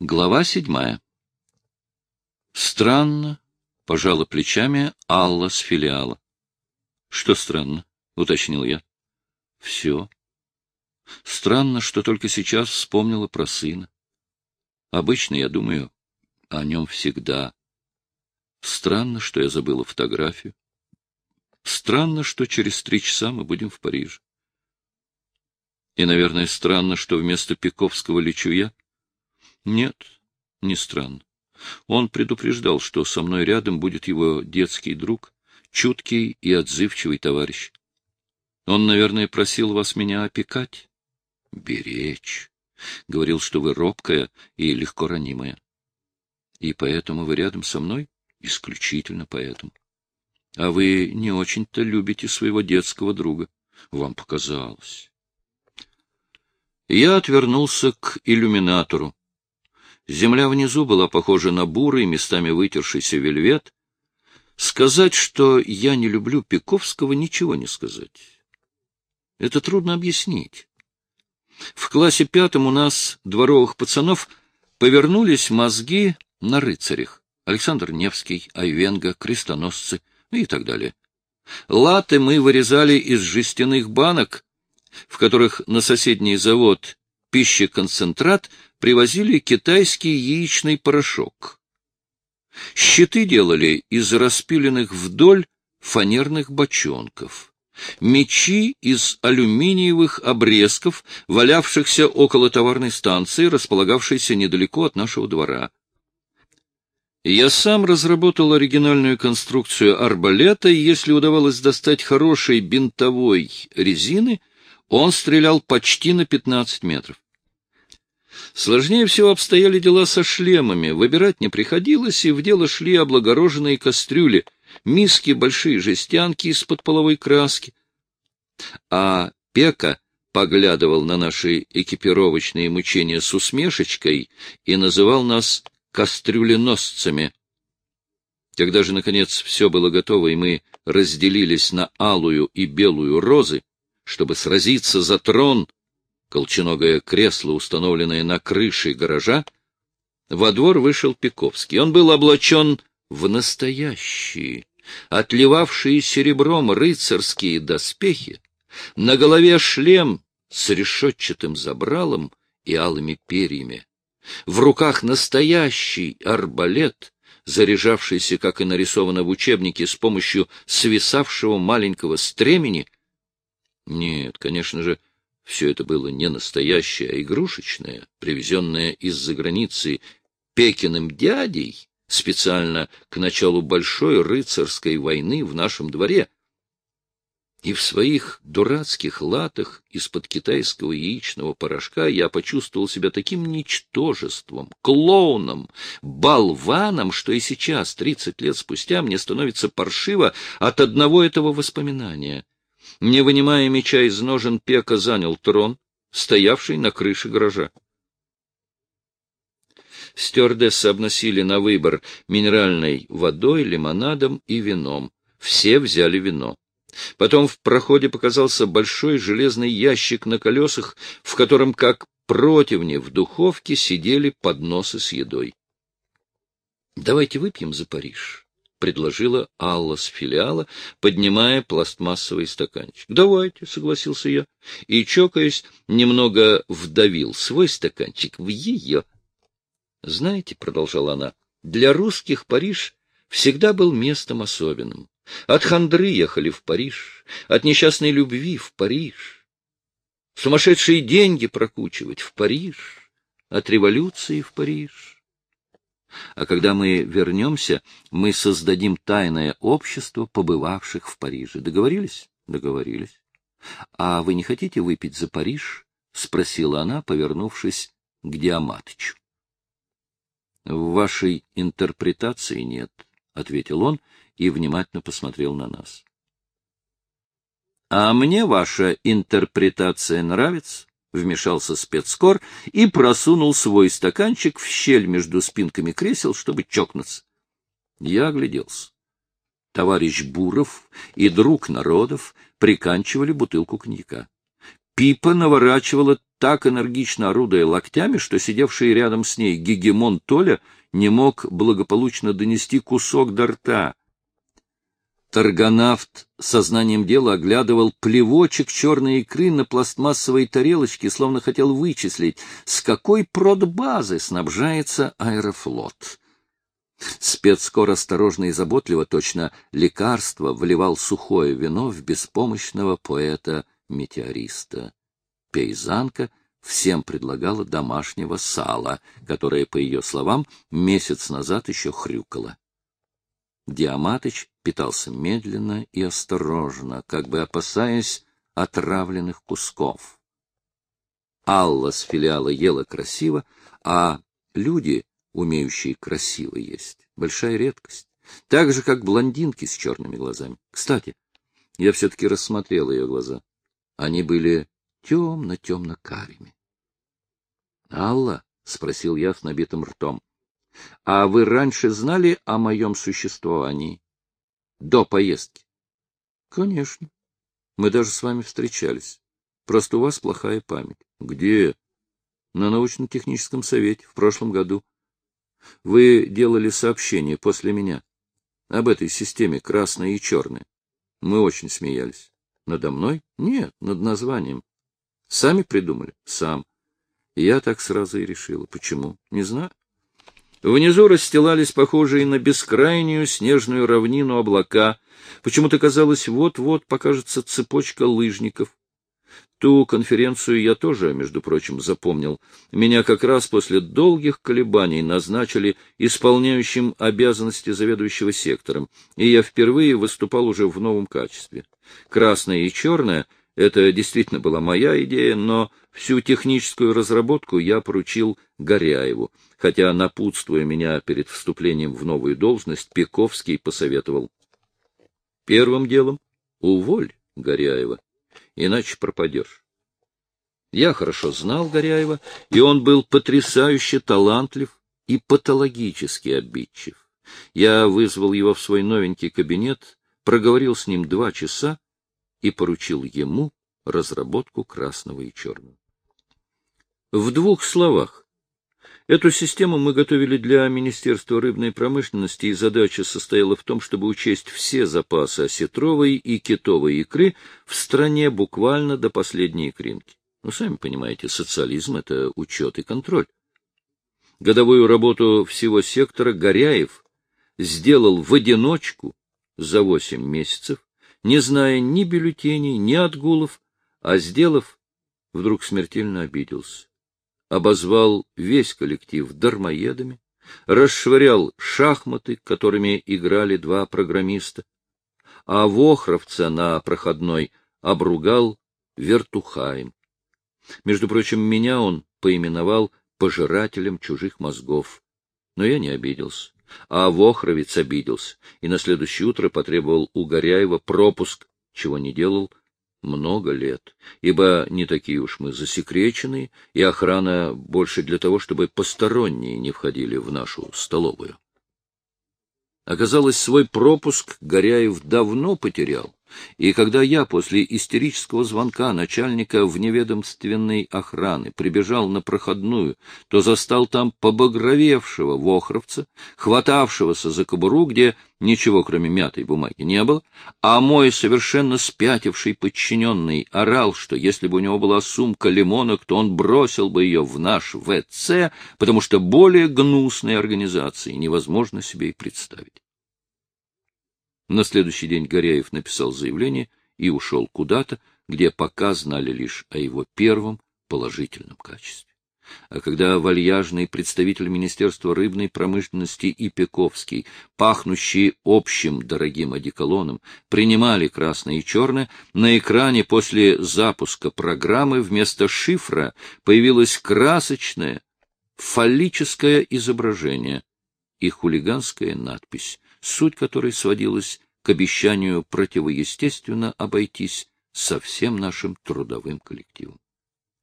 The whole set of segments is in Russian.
Глава седьмая. Странно, — пожала плечами Алла с филиала. — Что странно? — уточнил я. — Все. Странно, что только сейчас вспомнила про сына. Обычно я думаю о нем всегда. Странно, что я забыла фотографию. Странно, что через три часа мы будем в Париже. И, наверное, странно, что вместо Пиковского лечу я. Нет, не странно. Он предупреждал, что со мной рядом будет его детский друг, чуткий и отзывчивый товарищ. Он, наверное, просил вас меня опекать, беречь. Говорил, что вы робкая и легко ранимая. И поэтому вы рядом со мной? Исключительно поэтому. А вы не очень-то любите своего детского друга. Вам показалось. Я отвернулся к иллюминатору. Земля внизу была похожа на бурый, местами вытершийся вельвет. Сказать, что я не люблю Пиковского, ничего не сказать. Это трудно объяснить. В классе пятом у нас, дворовых пацанов, повернулись мозги на рыцарях. Александр Невский, Айвенго, крестоносцы и так далее. Латы мы вырезали из жестяных банок, в которых на соседний завод пищеконцентрат привозили китайский яичный порошок. Щиты делали из распиленных вдоль фанерных бочонков. Мечи из алюминиевых обрезков, валявшихся около товарной станции, располагавшейся недалеко от нашего двора. Я сам разработал оригинальную конструкцию арбалета, и если удавалось достать хорошей бинтовой резины, он стрелял почти на 15 метров. Сложнее всего обстояли дела со шлемами. Выбирать не приходилось, и в дело шли облагороженные кастрюли, миски, большие жестянки из-под половой краски. А Пека поглядывал на наши экипировочные мучения с усмешечкой и называл нас кастрюленосцами. Когда же, наконец, все было готово, и мы разделились на алую и белую розы, чтобы сразиться за трон, колченогое кресло, установленное на крыше гаража, во двор вышел Пиковский. Он был облачен в настоящие, отливавшие серебром рыцарские доспехи, на голове шлем с решетчатым забралом и алыми перьями, в руках настоящий арбалет, заряжавшийся, как и нарисовано в учебнике, с помощью свисавшего маленького стремени. Нет, конечно же, все это было не настоящее, а игрушечное, привезенное из-за границы Пекиным дядей специально к началу большой рыцарской войны в нашем дворе. И в своих дурацких латах из-под китайского яичного порошка я почувствовал себя таким ничтожеством, клоуном, болваном, что и сейчас, тридцать лет спустя, мне становится паршиво от одного этого воспоминания — не вынимая меча из ножен, Пека занял трон, стоявший на крыше гаража. Стюардессы обносили на выбор минеральной водой, лимонадом и вином. Все взяли вино. Потом в проходе показался большой железный ящик на колесах, в котором, как противни в духовке, сидели подносы с едой. — Давайте выпьем за Париж, — предложила Алла с филиала, поднимая пластмассовый стаканчик. — Давайте, — согласился я, и, чокаясь, немного вдавил свой стаканчик в ее. — Знаете, — продолжала она, — для русских Париж всегда был местом особенным. От хандры ехали в Париж, от несчастной любви в Париж, сумасшедшие деньги прокучивать в Париж, от революции в Париж. А когда мы вернемся, мы создадим тайное общество побывавших в Париже. Договорились? Договорились. А вы не хотите выпить за Париж? Спросила она, повернувшись к Диаматычу. В вашей интерпретации нет, ответил он и внимательно посмотрел на нас. А мне ваша интерпретация нравится? — вмешался спецкор и просунул свой стаканчик в щель между спинками кресел, чтобы чокнуться. Я огляделся. Товарищ Буров и друг народов приканчивали бутылку коньяка. Пипа наворачивала так энергично орудуя локтями, что сидевший рядом с ней гегемон Толя не мог благополучно донести кусок до рта. Торгонавт сознанием дела оглядывал плевочек черной икры на пластмассовой тарелочке, словно хотел вычислить, с какой продбазы снабжается аэрофлот. Спецкор осторожно и заботливо, точно лекарство, вливал сухое вино в беспомощного поэта-метеориста. Пейзанка всем предлагала домашнего сала, которое, по ее словам, месяц назад еще хрюкало. Диаматыч питался медленно и осторожно, как бы опасаясь отравленных кусков. Алла с филиала ела красиво, а люди, умеющие красиво есть, большая редкость. Так же, как блондинки с черными глазами. Кстати, я все-таки рассмотрел ее глаза. Они были темно-темно-карими. — Алла, — спросил я с набитым ртом, — а вы раньше знали о моем существовании? До поездки? — Конечно. Мы даже с вами встречались. Просто у вас плохая память. — Где? — На научно-техническом совете в прошлом году. Вы делали сообщение после меня об этой системе красная и черная. Мы очень смеялись. Надо мной? Нет, над названием. Сами придумали? Сам. Я так сразу и решила. Почему? Не знаю. Внизу расстилались похожие на бескрайнюю снежную равнину облака. Почему-то казалось, вот-вот покажется цепочка лыжников. Ту конференцию я тоже, между прочим, запомнил. Меня как раз после долгих колебаний назначили исполняющим обязанности заведующего сектором, и я впервые выступал уже в новом качестве. Красное и черное — это действительно была моя идея, но всю техническую разработку я поручил Горяеву, хотя, напутствуя меня перед вступлением в новую должность, Пековский посоветовал. Первым делом уволь Горяева, иначе пропадешь. Я хорошо знал Горяева, и он был потрясающе талантлив и патологически обидчив. Я вызвал его в свой новенький кабинет, проговорил с ним два часа, и поручил ему разработку красного и черного. В двух словах. Эту систему мы готовили для Министерства рыбной промышленности, и задача состояла в том, чтобы учесть все запасы осетровой и китовой икры в стране буквально до последней икринки. Ну, сами понимаете, социализм — это учет и контроль. Годовую работу всего сектора Горяев сделал в одиночку за восемь месяцев не зная ни бюллетеней, ни отгулов, а сделав, вдруг смертельно обиделся. Обозвал весь коллектив дармоедами, расшвырял шахматы, которыми играли два программиста, а Вохровца на проходной обругал вертухаем. Между прочим, меня он поименовал пожирателем чужих мозгов, но я не обиделся. А Вохровец обиделся и на следующее утро потребовал у Горяева пропуск, чего не делал много лет, ибо не такие уж мы засекреченные, и охрана больше для того, чтобы посторонние не входили в нашу столовую. Оказалось, свой пропуск Горяев давно потерял, и когда я после истерического звонка начальника вневедомственной охраны прибежал на проходную, то застал там побагровевшего вохровца, хватавшегося за кобуру, где ничего кроме мятой бумаги не было, а мой совершенно спятивший подчиненный орал, что если бы у него была сумка лимонок, то он бросил бы ее в наш ВЦ, потому что более гнусной организации невозможно себе и представить. На следующий день Горяев написал заявление и ушел куда-то, где пока знали лишь о его первом положительном качестве. А когда вальяжный представитель Министерства рыбной промышленности и Пековский, пахнущие общим дорогим одеколоном, принимали красное и черное, на экране после запуска программы вместо шифра появилось красочное фаллическое изображение и хулиганская надпись суть которой сводилась к обещанию противоестественно обойтись со всем нашим трудовым коллективом.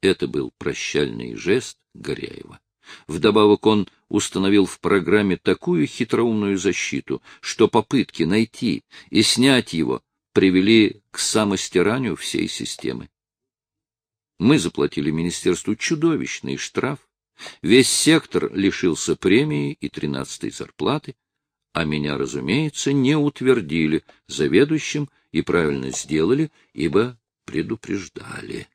Это был прощальный жест Горяева. Вдобавок он установил в программе такую хитроумную защиту, что попытки найти и снять его привели к самостиранию всей системы. Мы заплатили министерству чудовищный штраф. Весь сектор лишился премии и тринадцатой зарплаты, а меня, разумеется, не утвердили заведующим и правильно сделали, ибо предупреждали.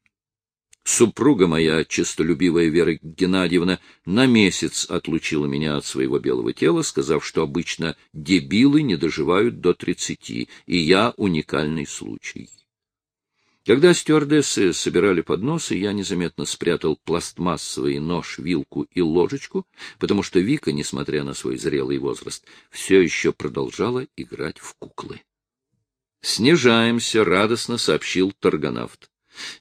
Супруга моя, честолюбивая Вера Геннадьевна, на месяц отлучила меня от своего белого тела, сказав, что обычно дебилы не доживают до тридцати, и я уникальный случай. Когда стюардессы собирали подносы, я незаметно спрятал пластмассовый нож, вилку и ложечку, потому что Вика, несмотря на свой зрелый возраст, все еще продолжала играть в куклы. «Снижаемся», — радостно сообщил торгонавт.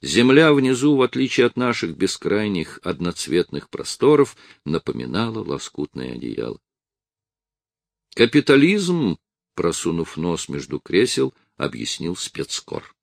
Земля внизу, в отличие от наших бескрайних одноцветных просторов, напоминала лоскутное одеяло. Капитализм, просунув нос между кресел, объяснил спецкор.